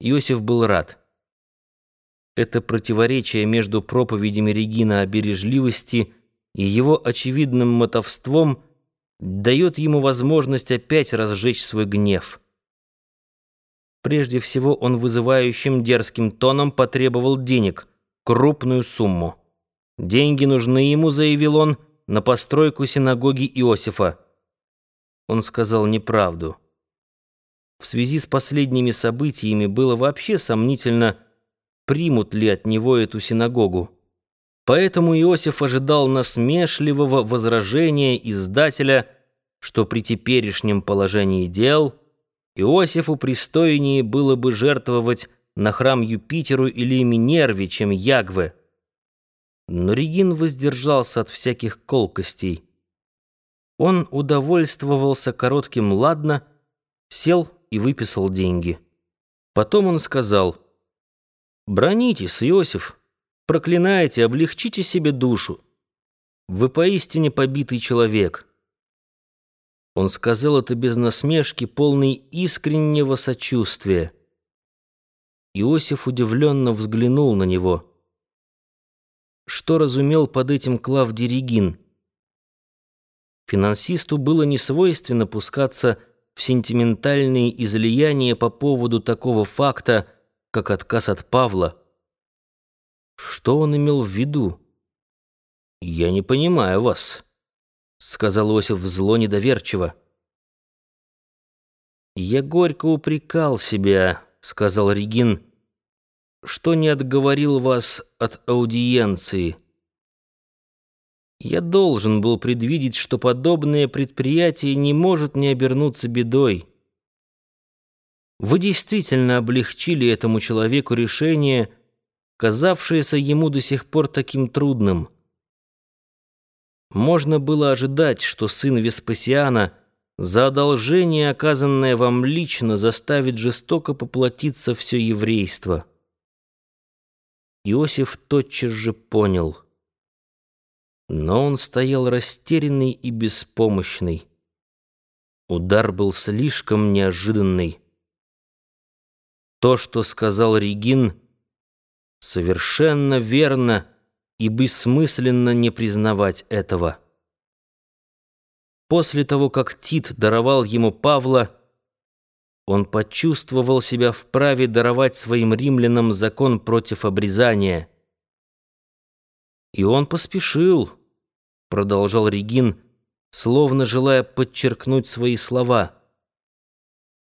Иосиф был рад. Это противоречие между проповедями Регина о бережливости и его очевидным мотовством дает ему возможность опять разжечь свой гнев. Прежде всего он вызывающим дерзким тоном потребовал денег, крупную сумму. Деньги нужны ему, заявил он, на постройку синагоги Иосифа. Он сказал неправду. В связи с последними событиями было вообще сомнительно, примут ли от него эту синагогу. Поэтому Иосиф ожидал насмешливого возражения издателя, что при теперешнем положении дел Иосифу пристойнее было бы жертвовать на храм Юпитеру или Минерве, чем Ягве. Но Регин воздержался от всяких колкостей. Он удовольствовался коротким «ладно», сел и выписал деньги. Потом он сказал, «Бронитесь, Иосиф, проклинайте, облегчите себе душу. Вы поистине побитый человек». Он сказал это без насмешки, полный искреннего сочувствия. Иосиф удивленно взглянул на него. Что разумел под этим Клавдий Регин? Финансисту было несвойственно пускаться в сентиментальные излияния по поводу такого факта, как отказ от Павла. Что он имел в виду? «Я не понимаю вас», — сказал Осип зло недоверчиво. «Я горько упрекал себя», — сказал Регин, — «что не отговорил вас от аудиенции». Я должен был предвидеть, что подобное предприятие не может не обернуться бедой. Вы действительно облегчили этому человеку решение, казавшееся ему до сих пор таким трудным. Можно было ожидать, что сын Веспасиана за одолжение, оказанное вам лично, заставит жестоко поплатиться все еврейство. Иосиф тотчас же понял — но он стоял растерянный и беспомощный. Удар был слишком неожиданный. То, что сказал Регин, совершенно верно и бессмысленно не признавать этого. После того, как Тит даровал ему Павла, он почувствовал себя вправе даровать своим римлянам закон против обрезания. И он поспешил, продолжал Регин, словно желая подчеркнуть свои слова.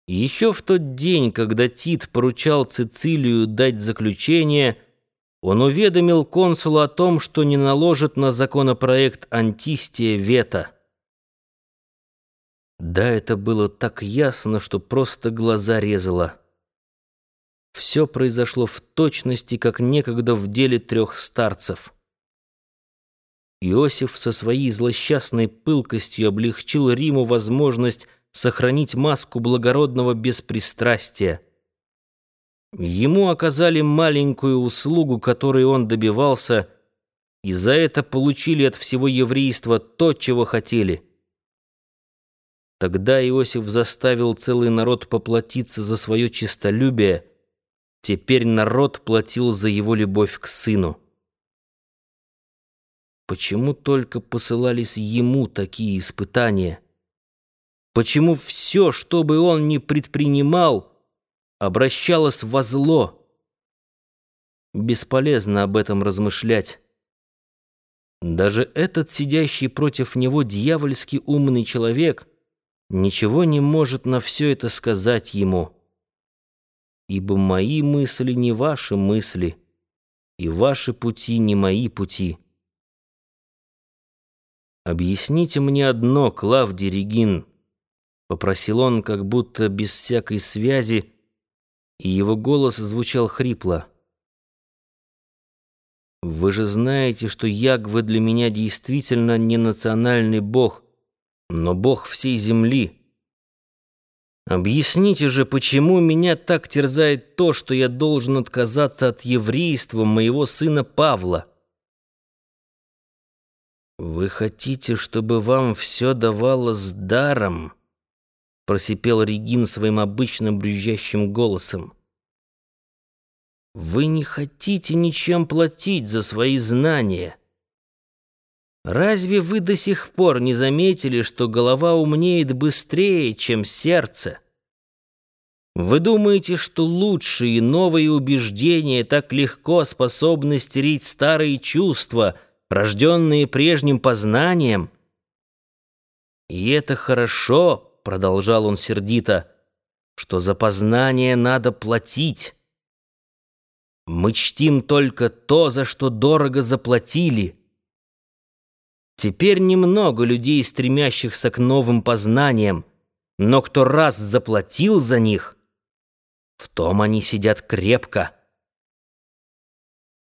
Еще в тот день, когда Тит поручал Цицилию дать заключение, он уведомил консула о том, что не наложит на законопроект антистия вето. Да, это было так ясно, что просто глаза резало. Все произошло в точности, как некогда в деле трех старцев. Иосиф со своей злосчастной пылкостью облегчил Риму возможность сохранить маску благородного беспристрастия. Ему оказали маленькую услугу, которой он добивался, и за это получили от всего еврейства то, чего хотели. Тогда Иосиф заставил целый народ поплатиться за свое честолюбие, теперь народ платил за его любовь к сыну. Почему только посылались ему такие испытания? Почему все, что бы он ни предпринимал, обращалось во зло? Бесполезно об этом размышлять. Даже этот сидящий против него дьявольски умный человек ничего не может на все это сказать ему. Ибо мои мысли не ваши мысли, и ваши пути не мои пути. «Объясните мне одно, Клавдий Регин», — попросил он, как будто без всякой связи, и его голос звучал хрипло. «Вы же знаете, что Ягвы для меня действительно не национальный бог, но бог всей земли. Объясните же, почему меня так терзает то, что я должен отказаться от еврейства моего сына Павла?» «Вы хотите, чтобы вам все давалось даром?» — просипел Регин своим обычным брюзжащим голосом. Вы не хотите ничем платить за свои знания. Разве вы до сих пор не заметили, что голова умнеет быстрее, чем сердце? Вы думаете, что лучшие новые убеждения так легко способны стереть старые чувства, рожденные прежним познанием? И это хорошо, продолжал он сердито, что за познание надо платить. Мы чтим только то, за что дорого заплатили. Теперь немного людей, стремящихся к новым познаниям, но кто раз заплатил за них, в том они сидят крепко.